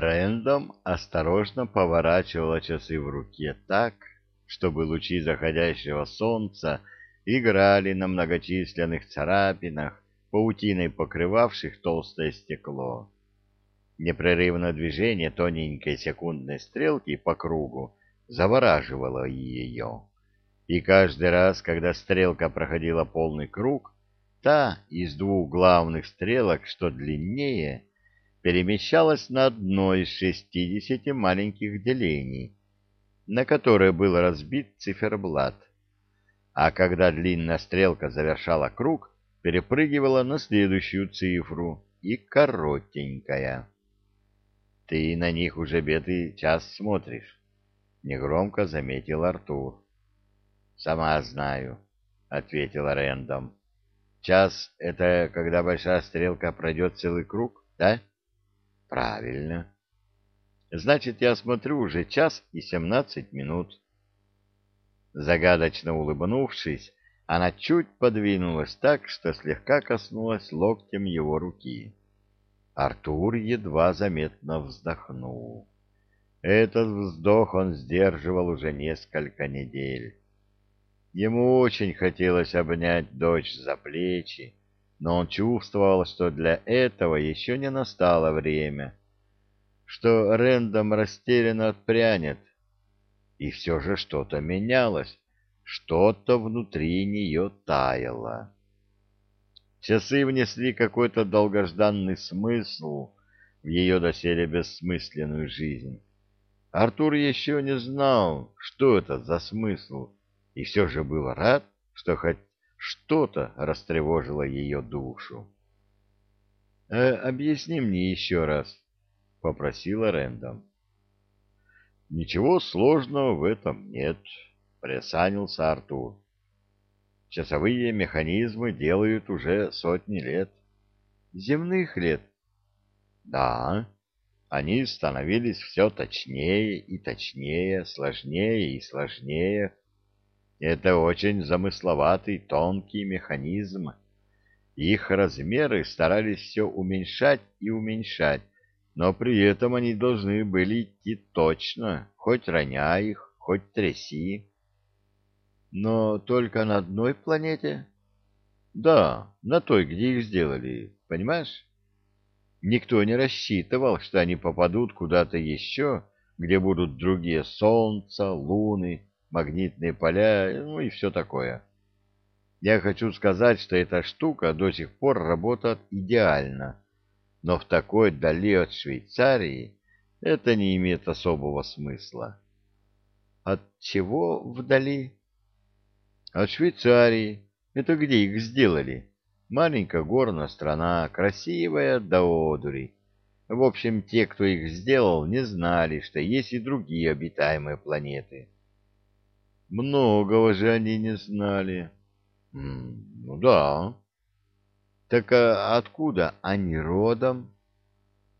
Рэндом осторожно поворачивала часы в руке так, чтобы лучи заходящего солнца играли на многочисленных царапинах, паутиной покрывавших толстое стекло. Непрерывное движение тоненькой секундной стрелки по кругу завораживало ее. И каждый раз, когда стрелка проходила полный круг, та из двух главных стрелок, что длиннее, перемещалась на одно из шестидесяти маленьких делений, на которое был разбит циферблат. А когда длинная стрелка завершала круг, перепрыгивала на следующую цифру и коротенькая. Ты на них уже бедный час смотришь, — негромко заметил Артур. — Сама знаю, — ответила Рэндом. — Час — это когда большая стрелка пройдет целый круг, да? — Правильно. Значит, я смотрю уже час и семнадцать минут. Загадочно улыбнувшись, она чуть подвинулась так, что слегка коснулась локтем его руки. Артур едва заметно вздохнул. Этот вздох он сдерживал уже несколько недель. Ему очень хотелось обнять дочь за плечи, но он чувствовал, что для этого еще не настало время, что Рэндом растерянно отпрянет. И все же что-то менялось, что-то внутри нее таяло. Часы внесли какой-то долгожданный смысл в ее доселе бессмысленную жизнь. Артур еще не знал, что это за смысл, и все же был рад, что хоть что-то растревожило ее душу. «Э, «Объясни мне еще раз», — попросила Рэндом. «Ничего сложного в этом нет», — приосанился Артур. Часовые механизмы делают уже сотни лет. Земных лет? Да. Они становились все точнее и точнее, сложнее и сложнее. Это очень замысловатый, тонкий механизм. Их размеры старались все уменьшать и уменьшать, но при этом они должны были идти точно, хоть роняй их, хоть тряси. Но только на одной планете? Да, на той, где их сделали, понимаешь? Никто не рассчитывал, что они попадут куда-то еще, где будут другие солнца, луны, магнитные поля, ну и все такое. Я хочу сказать, что эта штука до сих пор работает идеально, но в такой дали от Швейцарии это не имеет особого смысла. От чего вдали? От Швейцарии. Это где их сделали? Маленькая горная страна, красивая до одури. В общем, те, кто их сделал, не знали, что есть и другие обитаемые планеты. Многого же они не знали. ну да. Так а откуда они родом?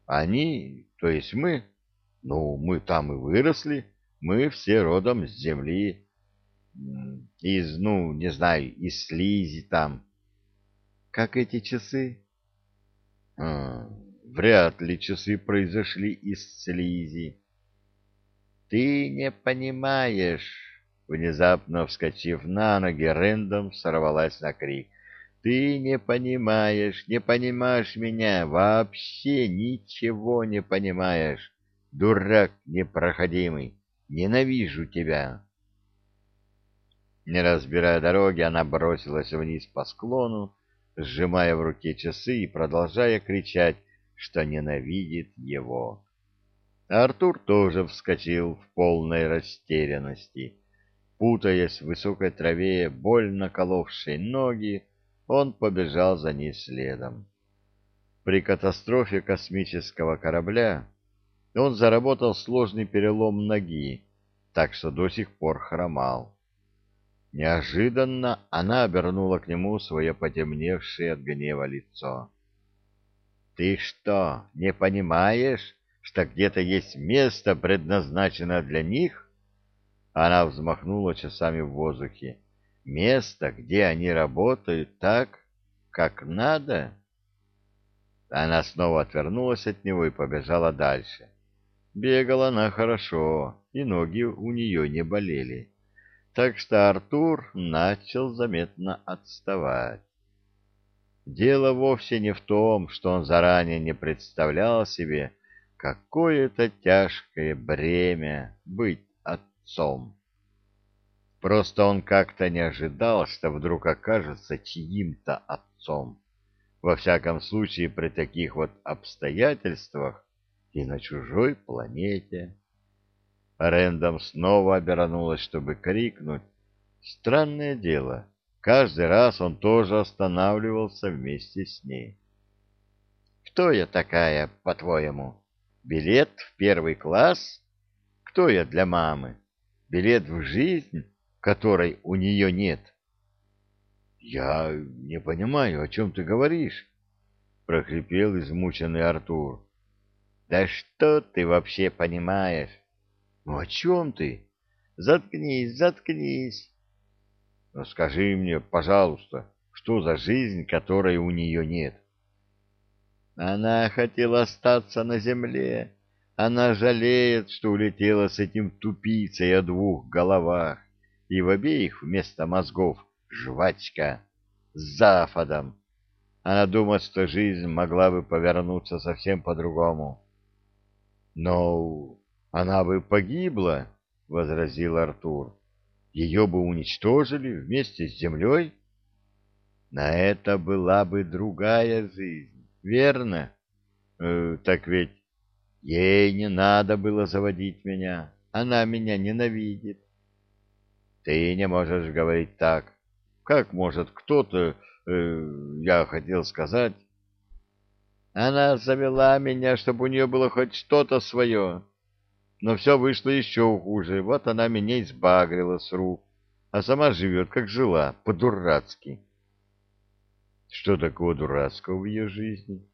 Они, то есть мы? Ну, мы там и выросли. Мы все родом с Земли из, ну, не знаю, из слизи там. Как эти часы? А, вряд ли часы произошли из слизи. Ты не понимаешь. Внезапно вскочив на ноги, Рэндом сорвалась на крик. Ты не понимаешь, не понимаешь меня, вообще ничего не понимаешь. Дурак непроходимый, ненавижу тебя. Не разбирая дороги, она бросилась вниз по склону, сжимая в руке часы и продолжая кричать, что ненавидит его. Артур тоже вскочил в полной растерянности. Путаясь в высокой траве, больно коловшей ноги, он побежал за ней следом. При катастрофе космического корабля он заработал сложный перелом ноги, так что до сих пор хромал. Неожиданно она обернула к нему свое потемневшее от гнева лицо. — Ты что, не понимаешь, что где-то есть место, предназначенное для них? Она взмахнула часами в воздухе. — Место, где они работают так, как надо? Она снова отвернулась от него и побежала дальше. Бегала она хорошо, и ноги у нее не болели. Так что Артур начал заметно отставать. Дело вовсе не в том, что он заранее не представлял себе, какое это тяжкое бремя быть отцом. Просто он как-то не ожидал, что вдруг окажется чьим-то отцом. Во всяком случае, при таких вот обстоятельствах и на чужой планете. Рэндом снова обернулась, чтобы крикнуть. Странное дело, каждый раз он тоже останавливался вместе с ней. «Кто я такая, по-твоему? Билет в первый класс? Кто я для мамы? Билет в жизнь, которой у нее нет?» «Я не понимаю, о чем ты говоришь?» — прохрипел измученный Артур. «Да что ты вообще понимаешь?» «Ну о чем ты?» «Заткнись, заткнись!» «Ну скажи мне, пожалуйста, что за жизнь, которой у нее нет?» «Она хотела остаться на земле. Она жалеет, что улетела с этим тупицей о двух головах, и в обеих вместо мозгов жвачка с Западом. Она думает, что жизнь могла бы повернуться совсем по-другому. — Но она бы погибла, — возразил Артур. — Ее бы уничтожили вместе с землей? На это была бы другая жизнь, верно? Э, так ведь ей не надо было заводить меня, она меня ненавидит. Ты не можешь говорить так. Как может кто-то, э, я хотел сказать... Она завела меня, чтобы у нее было хоть что-то свое. Но все вышло еще хуже. Вот она меня избагрила с рук, а сама живет, как жила, по-дурацки. Что такого дурацкого в ее жизни?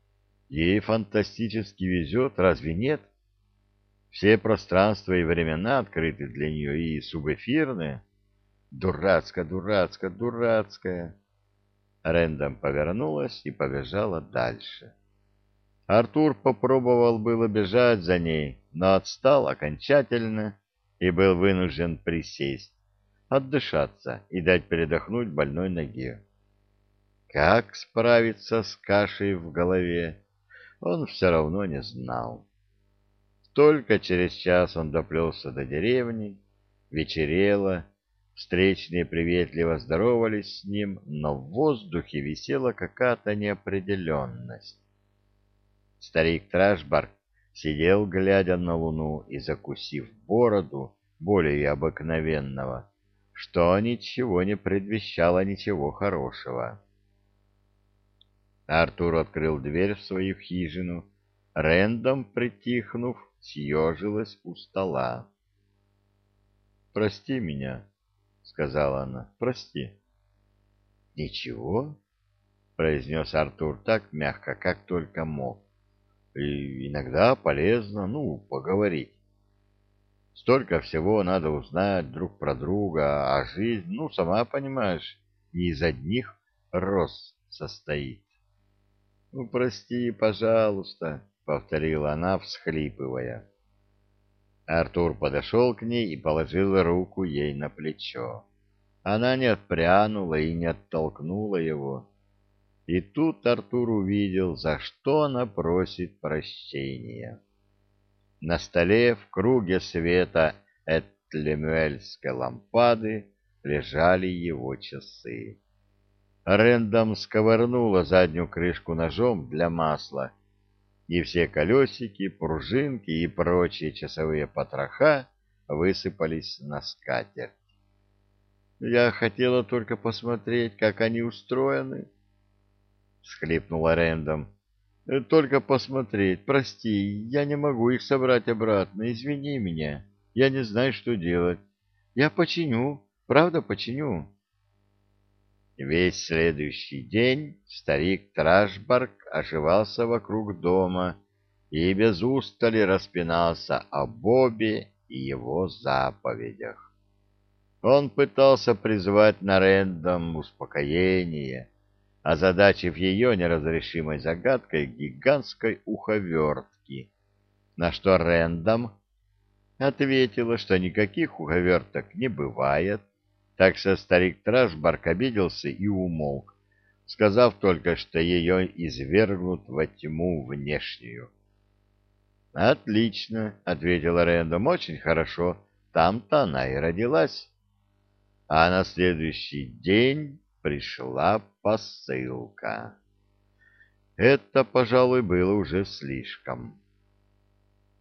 Ей фантастически везет, разве нет? Все пространства и времена открыты для нее и субэфирные. Дурацкая, дурацкая, дурацкая. Рэндом повернулась и побежала дальше. Артур попробовал было бежать за ней, но отстал окончательно и был вынужден присесть, отдышаться и дать передохнуть больной ноге. Как справиться с кашей в голове, он все равно не знал. Только через час он доплелся до деревни, вечерело, Встречные приветливо здоровались с ним, но в воздухе висела какая-то неопределенность. Старик Трашбарк сидел, глядя на луну и закусив бороду более обыкновенного, что ничего не предвещало ничего хорошего. Артур открыл дверь в свою хижину, Рэндом, притихнув, съежилась у стола. «Прости меня», сказала она. Прости. Ничего, произнес Артур так мягко, как только мог. И иногда полезно, ну, поговорить. Столько всего надо узнать друг про друга, а жизнь, ну, сама понимаешь, не из одних роз состоит. — прости, пожалуйста, — повторила она, всхлипывая. Артур подошел к ней и положил руку ей на плечо. Она не отпрянула и не оттолкнула его. И тут Артур увидел, за что она просит прощения. На столе в круге света этлемюэльской лампады лежали его часы. Рэндом сковырнула заднюю крышку ножом для масла, и все колесики, пружинки и прочие часовые потроха высыпались на скатерть. Я хотела только посмотреть, как они устроены. Схлипнула Рэндом. Только посмотреть. Прости, я не могу их собрать обратно. Извини меня. Я не знаю, что делать. Я починю. Правда, починю. Весь следующий день старик Трашбарк оживался вокруг дома и без устали распинался о Бобе и его заповедях. Он пытался призвать на Рэндом успокоение, озадачив ее неразрешимой загадкой гигантской уховертки, на что Рэндом ответила, что никаких уговерток не бывает, так что старик Трэшбарк обиделся и умолк, сказав только, что ее извергнут во тьму внешнюю. — Отлично, — ответила Рэндом, — очень хорошо. Там-то она и родилась. А на следующий день пришла посылка. Это, пожалуй, было уже слишком.